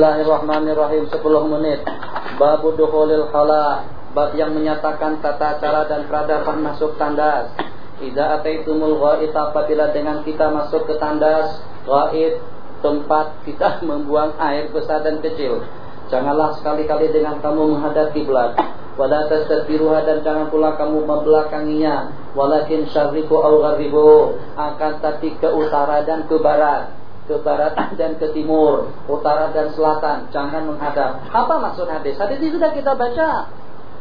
Bismillahirrahmanirrahim 10 menit. Bab dukhulil khala, bab yang menyatakan tata cara dan peradaban masuk tandas. Idza ataitumul ghaid apabila dengan kita masuk ke tandas, ghaid tempat kita membuang air besar dan kecil. Janganlah sekali-kali dengan kamu menghadap kiblat. Wala tastadbiruha dan jangan pula kamu membelakanginya. Walakin syarriku au akan tapi ke utara dan ke barat ke barat dan ke timur, utara dan selatan, jangan menghadap. Apa maksud hadis? Hadis itu sudah kita baca.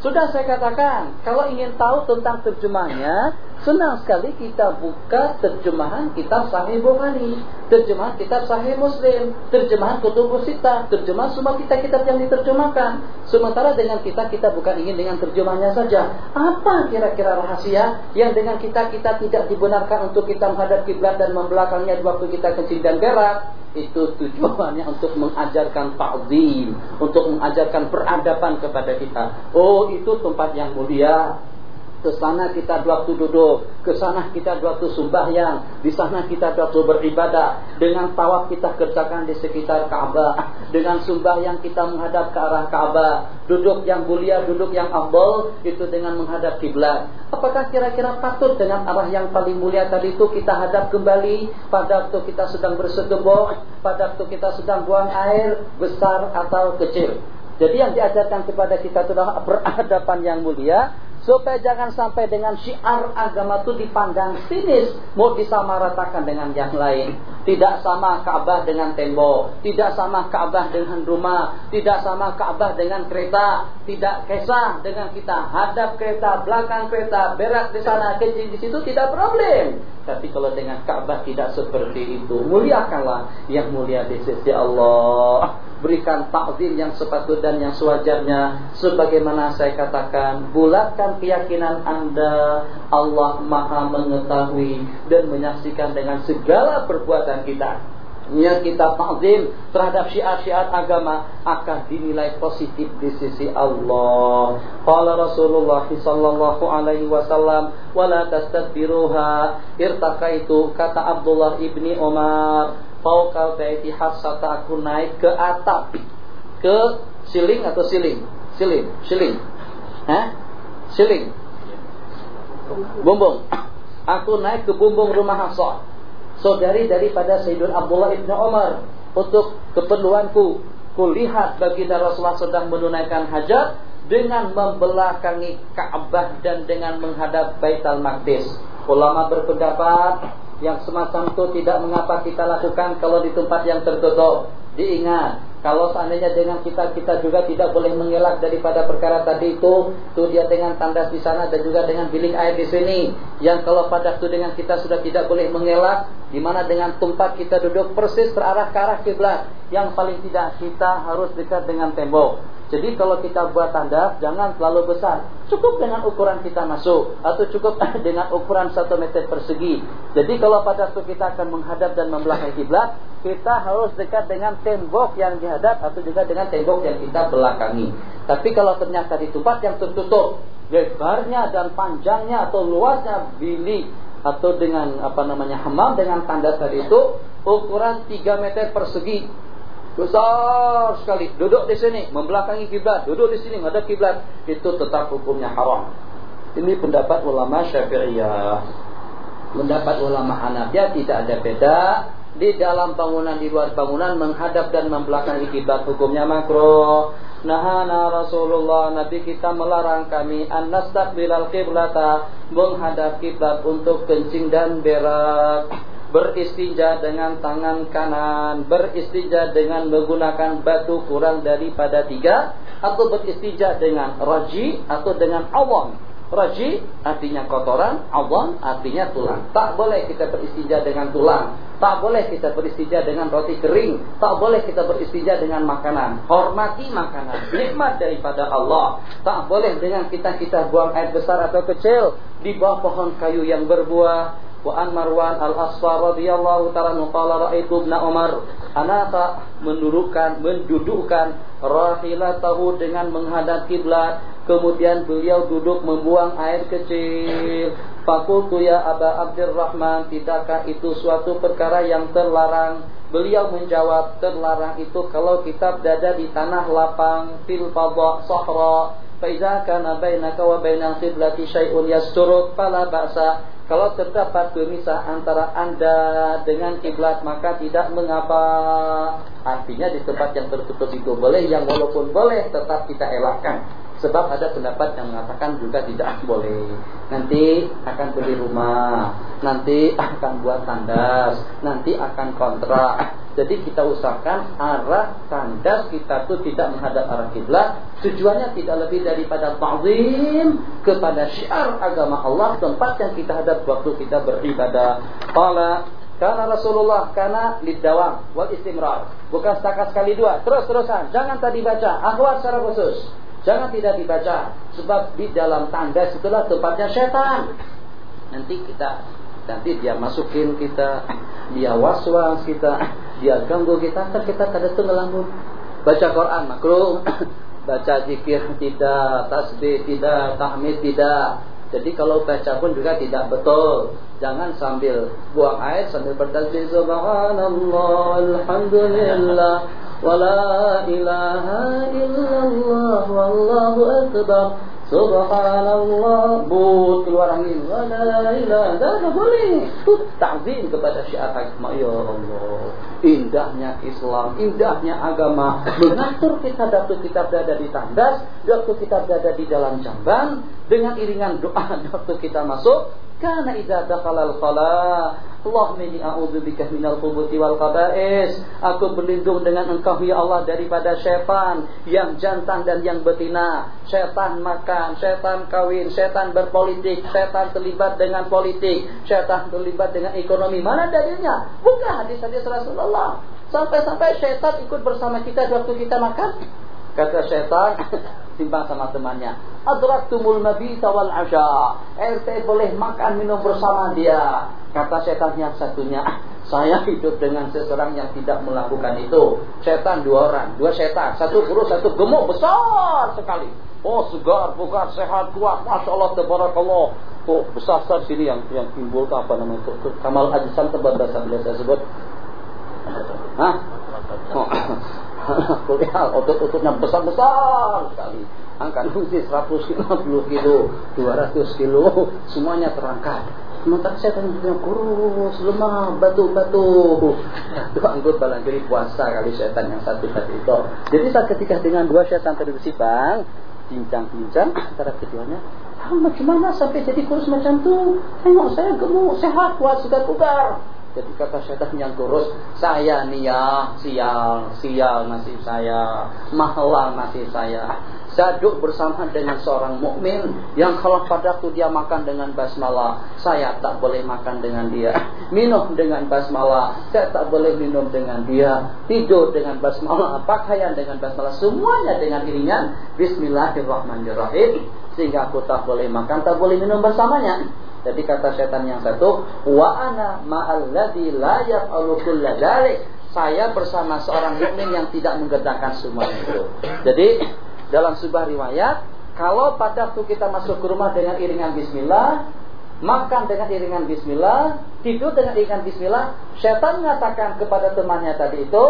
Sudah saya katakan, kalau ingin tahu tentang terjemahnya, senang sekali kita buka terjemahan kitab Sahih Bukhari, terjemahan kitab Sahih Muslim, terjemahan Kutubus Sita, terjemahan semua kitab-kitab yang diterjemahkan. Sementara dengan kita, kita bukan ingin dengan terjemahnya saja. Apa kira-kira rahasia yang dengan kita, kita tidak dibenarkan untuk kita menghadap kiblat dan membelakangnya waktu kita kencing dan berak? itu tujuannya untuk mengajarkan ta'zim, untuk mengajarkan peradaban kepada kita. Oh, itu tempat yang mulia. Ke sana kita waktu duduk, ke sana kita waktu sembahyang, di sana kita waktu beribadah. Dengan tawaf kita kerjakan di sekitar Ka'bah, dengan sembahyang kita menghadap ke arah Ka'bah. Duduk yang mulia, duduk yang abdul itu dengan menghadap kiblat. Apakah kira-kira patut dengan arah yang paling mulia tadi itu kita hadap kembali pada waktu kita sedang bersedekah, pada waktu kita sedang buang air besar atau kecil? Jadi yang diajarkan kepada kita itu adalah peradaban yang mulia supaya jangan sampai dengan syiar agama itu dipandang sinis mau disamaratakan dengan yang lain tidak sama Ka'bah dengan tembok. Tidak sama Ka'bah dengan rumah. Tidak sama Ka'bah dengan kereta. Tidak kisah dengan kita. Hadap kereta belakang kereta berak di sana kecil di situ tidak problem. Tapi kalau dengan Ka'bah tidak seperti itu muliakanlah yang mulia di sisi Allah. Berikan takzim yang sepatut dan yang sewajarnya. Sebagaimana saya katakan bulatkan keyakinan Anda. Allah Maha mengetahui dan menyaksikan dengan segala perbuatan kita yang kita takzim terhadap syiar-syiar agama akan dinilai positif di sisi Allah. Qala Rasulullah sallallahu alaihi wasallam, "Wala tastadbiruha." Irtaqaitu kata Abdullah ibni Umar, "Fauqa baiti Hafsah aku naik ke atap." Ke siling atau siling? Siling, siling. Hah? Siling. Bumbung. Aku naik ke bumbung rumah Hafsah saudari daripada Sayyidun Abdullah ibn Umar untuk keperluanku kulihat baginda Rasulullah sedang menunaikan hajat dengan membelakangi Ka'bah dan dengan menghadap Baitul Maqdis. Ulama berpendapat yang semacam itu tidak mengapa kita lakukan kalau di tempat yang tertutup. Diingat, kalau seandainya dengan kita kita juga tidak boleh mengelak daripada perkara tadi itu, itu dia dengan tandas di sana dan juga dengan bilik air di sini. Yang kalau pada itu dengan kita sudah tidak boleh mengelak, di mana dengan tempat kita duduk persis terarah ke arah kiblat. Yang paling tidak kita harus dekat dengan tembok. Jadi kalau kita buat tanda jangan terlalu besar. Cukup dengan ukuran kita masuk atau cukup dengan ukuran satu meter persegi. Jadi kalau pada waktu kita akan menghadap dan membelakangi kiblat, kita harus dekat dengan tembok yang dihadap atau juga dengan tembok yang kita belakangi. Tapi kalau ternyata di tempat yang tertutup, lebarnya dan panjangnya atau luasnya bilik atau dengan apa namanya hamam dengan tanda tadi itu ukuran 3 meter persegi besar sekali. Duduk di sini membelakangi kiblat. Duduk di sini menghadap kiblat. Itu tetap hukumnya haram. Ini pendapat ulama syafi'iyah. Pendapat ulama Hanafiyah tidak ada beda. Di dalam bangunan di luar bangunan menghadap dan membelakangi kiblat hukumnya makro. Nahana Rasulullah Nabi kita melarang kami an nastaqbilal qiblata menghadap kiblat untuk kencing dan berak beristinja dengan tangan kanan, beristinja dengan menggunakan batu kurang daripada tiga, atau beristinja dengan raji atau dengan awam. Raji artinya kotoran, awam artinya tulang. Tak boleh kita beristinja dengan tulang. Tak boleh kita beristinja dengan roti kering. Tak boleh kita beristinja dengan makanan. Hormati makanan. Nikmat daripada Allah. Tak boleh dengan kita kita buang air besar atau kecil di bawah pohon kayu yang berbuah Wa an Marwan al-Asfar radhiyallahu ta'ala qala ra'aitu Ibnu Umar anata mendudukkan mendudukkan rahilatahu dengan menghadap kiblat. Kemudian beliau duduk membuang air kecil. Fakultu ya Aba Abdurrahman tidakkah itu suatu perkara yang terlarang? Beliau menjawab terlarang itu kalau kita berada di tanah lapang fil fadha sahra. Fa idza kana bainaka wa bainal qiblati syai'un yasturuk fala ba'sa kalau terdapat pemisah antara anda dengan kiblat maka tidak mengapa artinya di tempat yang tertutup itu boleh yang walaupun boleh tetap kita elakkan Sebab ada pendapat yang mengatakan juga tidak boleh. Nanti akan beli rumah, nanti akan buat tandas, nanti akan kontrak. Jadi kita usahakan arah tandas kita itu tidak menghadap arah kiblat. Tujuannya tidak lebih daripada ta'zim kepada syiar agama Allah tempat yang kita hadap waktu kita beribadah. Qala karena Rasulullah karena lidawam wal istimrar. Bukan setakat sekali dua, terus-terusan. Jangan tadi baca, akhwat secara khusus. Jangan tidak dibaca sebab di dalam tanda itulah tempatnya setan. Nanti kita nanti dia masukin kita, dia waswas kita, dia ganggu kita kan kita tadi itu ngelamun baca Quran makruh. Baca zikir tidak. Tasbih tidak. Tahmid tidak. Jadi kalau baca pun juga tidak betul. Jangan sambil buang air sambil bertasbih subhanallah alhamdulillah. Wala ilaha illallah wallahu akbar. Subhanallah. But keluar angin. La ilaha Dah boleh takzim kepada syiar agama Ya Allah. Indahnya Islam Indahnya agama. Mengatur kita waktu kita berada di tandas Waktu kita berada di dalam jamban Dengan iringan doa Waktu kita masuk Karena idza dakhalal khala Allahumma inni a'udzubika minal khubuthi wal khaba'is Aku berlindung dengan Engkau ya Allah daripada syaitan yang jantan dan yang betina. Syaitan makan, syaitan kawin, syaitan berpolitik, syaitan terlibat dengan politik, syaitan terlibat dengan ekonomi. Mana dalilnya? Bukan hadis-hadis Rasulullah. Sampai-sampai syaitan ikut bersama kita waktu kita makan. Kata syaitan, timbang sama temannya. Adraktumul mabita wal asya. RT boleh makan minum bersama dia. Kata setan yang satunya, saya hidup dengan seseorang yang tidak melakukan itu. Setan dua orang, dua setan. Satu kurus, satu gemuk, besar sekali. Oh segar, bugar, sehat, kuat. Masya Allah, tabarakallah. Oh besar besar sini yang yang timbul apa namanya itu? Kamal ajisam tebal bahasa biasa sebut. Hah? Kuliah otot-ototnya besar-besar sekali. Angkat besi 150 kilo, 200 kilo, semuanya terangkat. Sementara saya tanya kurus, lemah, batu-batu. Itu anggut jadi puasa kali setan yang satu tadi itu. Jadi saat ketika dengan dua setan tadi bersibang, bincang-bincang antara keduanya, ah, macam mana sampai jadi kurus macam tu? Tengok saya gemuk, sehat, kuat, sudah bugar. Jadi kata syaitan yang kurus, saya nih ya, sial, sial nasib saya, mahal nasib saya. Saya duduk bersama dengan seorang mukmin yang kalau padaku dia makan dengan basmalah, saya tak boleh makan dengan dia. Minum dengan basmalah, saya tak boleh minum dengan dia. Tidur dengan basmalah, pakaian dengan basmalah, semuanya dengan iringan Bismillahirrahmanirrahim. Sehingga aku tak boleh makan, tak boleh minum bersamanya. Jadi kata setan yang satu, wa ana ma'alladzi la yaf'alu kulla Saya bersama seorang mukmin yang tidak mengerjakan semua itu. Jadi dalam sebuah riwayat, kalau pada waktu kita masuk ke rumah dengan iringan bismillah, makan dengan iringan bismillah, tidur dengan iringan bismillah, setan mengatakan kepada temannya tadi itu,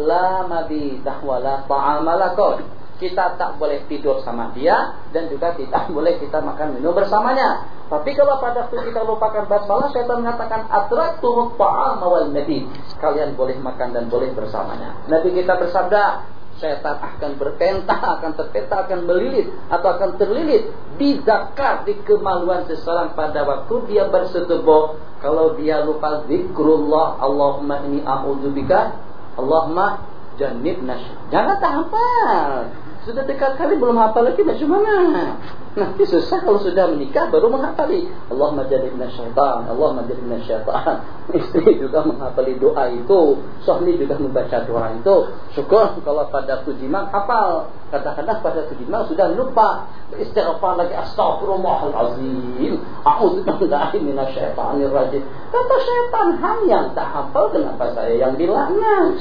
la mabidah wala ta'amalakum kita tak boleh tidur sama dia dan juga tidak boleh kita makan minum bersamanya. Tapi kalau pada waktu kita lupakan basmalah, syaitan mengatakan atraktuhu ta'am wal nabi. Kalian boleh makan dan boleh bersamanya. Nabi kita bersabda, syaitan akan berpentah, akan terpentah, akan melilit atau akan terlilit di zakat, di kemaluan seseorang pada waktu dia bersetubuh. Kalau dia lupa zikrullah, Allahumma ini a'udzubika, Allahumma jannibna. Jangan tak hafal. Sudah dekat kali belum hafal lagi macam mana? Nanti susah kalau sudah menikah baru menghafali. Allah majadibna syaitan, Allah majadibna syaitan. Istri juga menghafali doa itu. Suami juga membaca doa itu. Syukur kalau pada tujiman hafal. Kadang-kadang pada tujiman sudah lupa. Istighfar lagi astagfirullahalazim. A'udzubillahi minasyaitonir rajim. Kata syaitan, ham yang tak hafal kenapa saya yang dilaknat?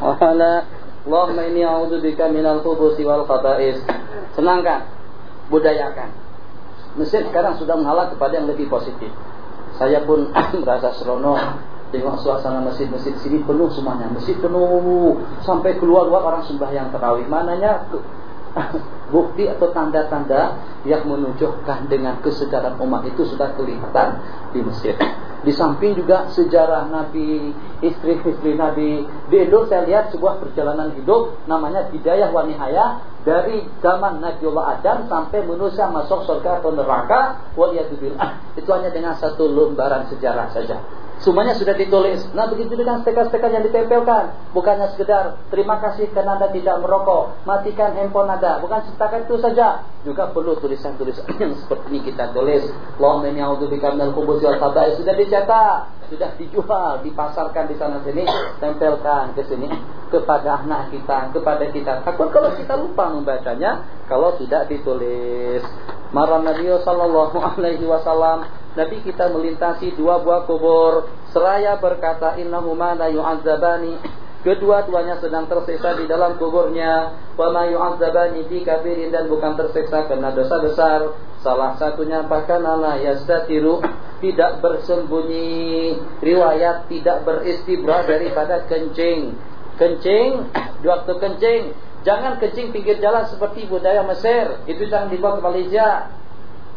Wala Allahumma inni a'udzubika minal khubuthi wal khaba'is. Senangkan, budayakan. Mesir sekarang sudah mengalah kepada yang lebih positif. Saya pun merasa seronok Tengok suasana masjid-masjid sini penuh semuanya. Masjid penuh sampai keluar-luar orang sembahyang tarawih. Mananya bukti atau tanda-tanda yang menunjukkan dengan kesedaran umat itu sudah kelihatan di Mesir. Di samping juga sejarah Nabi, istri-istri Nabi. Di Indo saya lihat sebuah perjalanan hidup namanya Bidayah wa Nihayah dari zaman Nabiullah Adam sampai manusia masuk surga atau neraka. Waliyadzubillah. Itu hanya dengan satu lembaran sejarah saja. Semuanya sudah ditulis. Nah begitu dengan stiker-stiker yang ditempelkan. Bukannya sekedar terima kasih karena Anda tidak merokok. Matikan handphone Anda. Bukan setakat itu saja. Juga perlu tulisan-tulisan yang seperti ini kita tulis. Allahumma inni a'udzubika minal khubuthi wal. Sudah dicetak, sudah dijual, dipasarkan di sana sini, tempelkan ke sini kepada anak kita, kepada kita. Takut kalau kita lupa membacanya kalau tidak ditulis. Marah Nabi sallallahu alaihi wasallam Nabi kita melintasi dua buah kubur. Seraya berkata innahuma la yu'adzabani. Kedua-duanya sedang tersiksa di dalam kuburnya. Wa ma yu'adzabani fi kafirin dan bukan tersiksa karena dosa besar. Salah satunya bahkan la yastatiru tidak bersembunyi. Riwayat tidak beristibra daripada kencing. Kencing waktu kencing jangan kencing pinggir jalan seperti budaya Mesir. Itu jangan dibuat Malaysia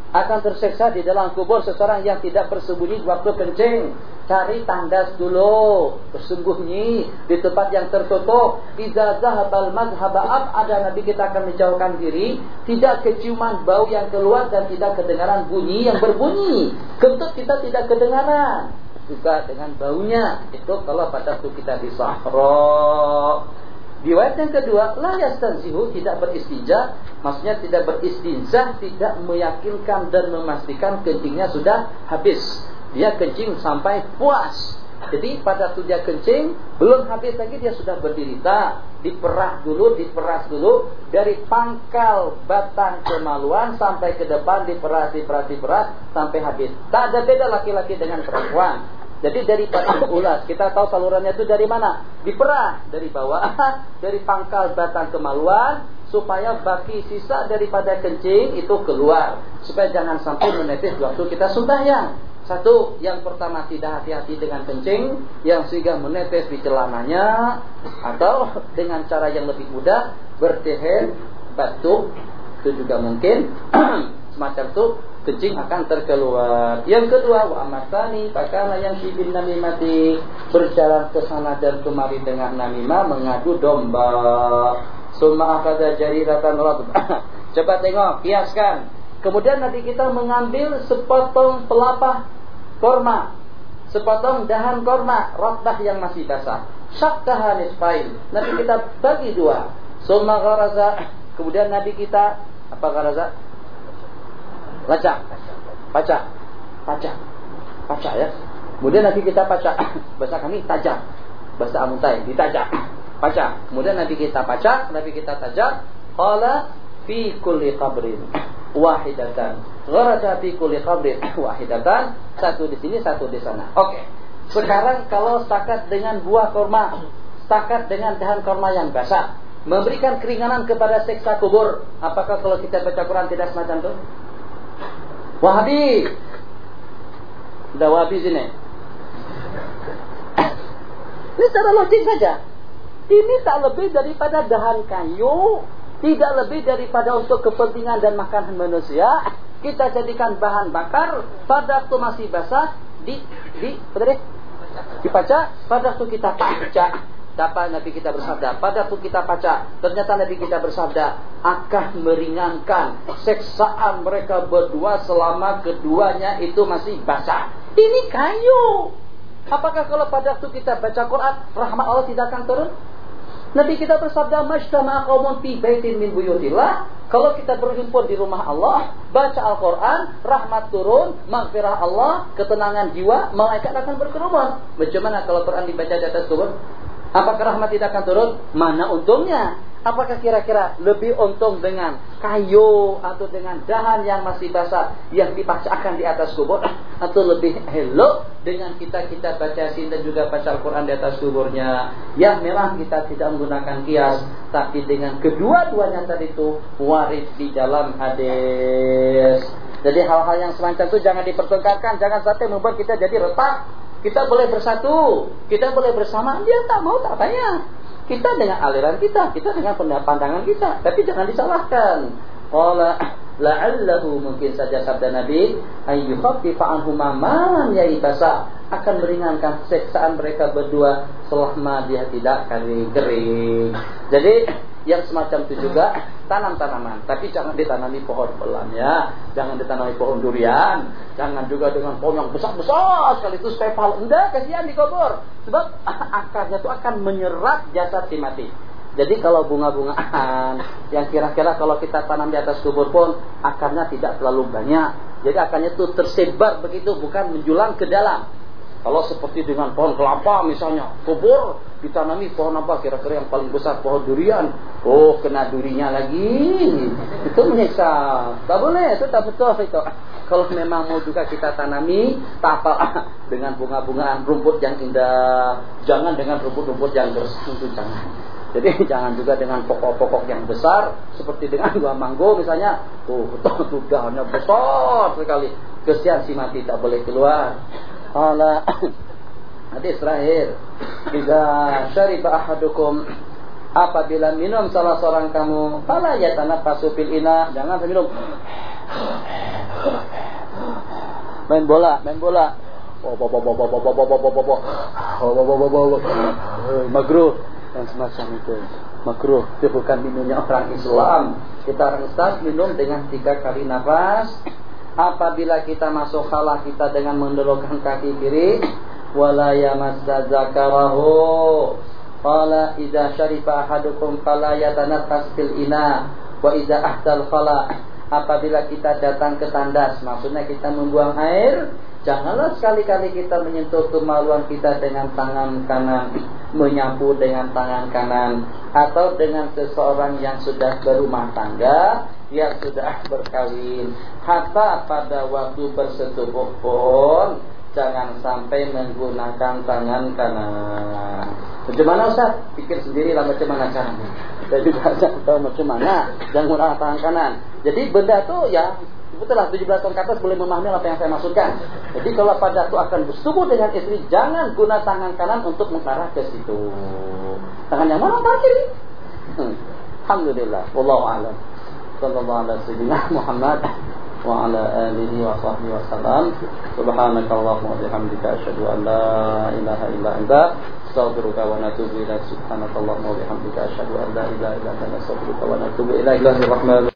akan terseksa di dalam kubur seseorang yang tidak bersembunyi waktu kencing. Cari tandas dulu, bersembunyi di tempat yang tertutup. Idza zahabal madhaba ada nabi kita akan menjauhkan diri, tidak keciuman bau yang keluar dan tidak kedengaran bunyi yang berbunyi. Kentut kita tidak kedengaran. Juga dengan baunya. Itu kalau pada waktu kita di sahara. Riwayat yang kedua, la yastanzihu tidak beristinja, maksudnya tidak beristinja, tidak meyakinkan dan memastikan kencingnya sudah habis. Dia kencing sampai puas. Jadi pada waktu dia kencing, belum habis lagi dia sudah berdiri. Tak, diperah dulu, diperas dulu dari pangkal batang kemaluan sampai ke depan diperas, diperas, diperas sampai habis. Tak ada beda laki-laki dengan perempuan. Jadi dari ulas, kita tahu salurannya itu dari mana? Diperah dari bawah, dari pangkal batang kemaluan, supaya baki sisa daripada kencing itu keluar, supaya jangan sampai menetes waktu kita sembahyang. Satu, yang pertama tidak hati-hati dengan kencing, yang sehingga menetes di celananya, atau dengan cara yang lebih mudah, berdehem, batuk, itu juga mungkin, semacam itu, kencing akan terkeluar. Yang kedua, wa amatani pakana yang sibin namimati berjalan ke sana dan kemari dengan namimah mengadu domba. Summa akada jariratan Coba tengok, kiaskan. Kemudian nanti kita mengambil sepotong pelapah korma, sepotong dahan korma, rotbah yang masih basah. Syakkaha nisfain. Nanti kita bagi dua. Summa gharaza. Kemudian nanti kita apa gharaza? Baca. Baca. Baca. Baca ya. Kemudian nanti kita baca. Bahasa kami tajam. Bahasa amuntai ditajam. Baca. Kemudian nanti kita baca. Nanti kita tajam qala fi kulli qabrin wahidatan. Gharaja fi kulli qabrin wahidatan. Satu di sini satu di sana. Oke. Sekarang kalau setakat dengan buah korma setakat dengan dahan korma yang basah memberikan keringanan kepada seksa kubur. Apakah kalau kita baca Quran tidak semacam itu Wahabi. Sudah Wahabi sini. Ini secara logik saja. Ini tak lebih daripada dahan kayu, tidak lebih daripada untuk kepentingan dan makanan manusia. Kita jadikan bahan bakar pada waktu masih basah di di tadi? Dibaca pada waktu kita baca Dapat Nabi kita bersabda, pada waktu kita baca, ternyata Nabi kita bersabda akan meringankan seksaan mereka berdua selama keduanya itu masih basah. Ini kayu. Apakah kalau pada waktu kita baca Quran, rahmat Allah tidak akan turun? Nabi kita bersabda, "Majtama'a fi baitin min buyutillah." Kalau kita berhimpun di rumah Allah, baca Al-Quran, rahmat turun, maghfirah Allah, ketenangan jiwa, malaikat akan berkerumun. Bagaimana kalau Quran dibaca di atas kubur? Apakah rahmat tidak akan turun? Mana untungnya? Apakah kira-kira lebih untung dengan kayu atau dengan dahan yang masih basah yang dipaksakan di atas kubur atau lebih elok dengan kita kita baca sin dan juga baca Al-Quran di atas kuburnya yang memang kita tidak menggunakan kias tapi dengan kedua-duanya tadi itu waris di dalam hadis. Jadi hal-hal yang semacam itu jangan dipertengkarkan, jangan sampai membuat kita jadi retak kita boleh bersatu, kita boleh bersama. Dia tak mau tak tanya. Kita dengan aliran kita, kita dengan pandangan kita, tapi jangan disalahkan. Qala la'allahu mungkin saja sabda Nabi ayyukhaffifa anhuma ma yaitasa akan meringankan seksaan mereka berdua selama dia tidak kering. Jadi yang semacam itu juga tanam tanaman, tapi jangan ditanami pohon pelan ya, jangan ditanami pohon durian, jangan juga dengan pohon yang besar besar sekali itu stepal, enggak kasihan dikubur, sebab akarnya itu akan menyerap jasad si mati. Jadi kalau bunga-bungaan yang kira-kira kalau kita tanam di atas kubur pun akarnya tidak terlalu banyak. Jadi akarnya itu tersebar begitu bukan menjulang ke dalam. Kalau seperti dengan pohon kelapa misalnya, kubur ditanami pohon apa kira-kira yang paling besar pohon durian. Oh, kena durinya lagi. Itu menyiksa. Tak boleh, itu tak betul itu. Kalau memang mau juga kita tanami, tak apa dengan bunga-bungaan rumput yang indah. Jangan dengan rumput-rumput yang keras itu jangan. Jadi jangan juga dengan pokok-pokok yang besar seperti dengan buah manggo misalnya. Oh, betul daunnya besar sekali. Kesian si mati tak boleh keluar. Ala hadis terakhir. Jika syariba ahadukum apabila minum salah seorang kamu fala yatanaffasu fil ina jangan minum main bola main bola magruh dan semacam itu makruh itu bukan minumnya orang Islam kita Islam minum dengan tiga kali nafas apabila kita masuk khala kita dengan mendorongkan kaki kiri wala yamasza zakarahu qala idza syarifa ahadukum fala yatanaffas fil ina wa idza ahdal khala apabila kita datang ke tandas maksudnya kita membuang air Janganlah sekali-kali kita menyentuh kemaluan kita dengan tangan kanan, menyapu dengan tangan kanan, atau dengan seseorang yang sudah berumah tangga, yang sudah berkawin. Hatta pada waktu bersetubuh pun, jangan sampai menggunakan tangan kanan. Bagaimana Ustaz? Pikir sendiri lah macam mana caranya. Dan juga tahu macam mana, jangan menggunakan tangan kanan. Jadi benda itu ya Betullah 17 tahun ke boleh memahami apa yang saya maksudkan. Jadi kalau pada itu akan bersetubuh dengan istri, jangan guna tangan kanan untuk mengarah ke situ. Tangan yang mana? Tangan kiri. Hmm. Alhamdulillah. Wallahu a'lam. Sallallahu alaihi wasallam Muhammad wa ala alihi wa sahbihi wa salam. Subhanaka Allahumma wa bihamdika asyhadu an la ilaha illa anta astaghfiruka wa natubu ilaik. Subhanaka Allahumma wa bihamdika asyhadu an la ilaha illa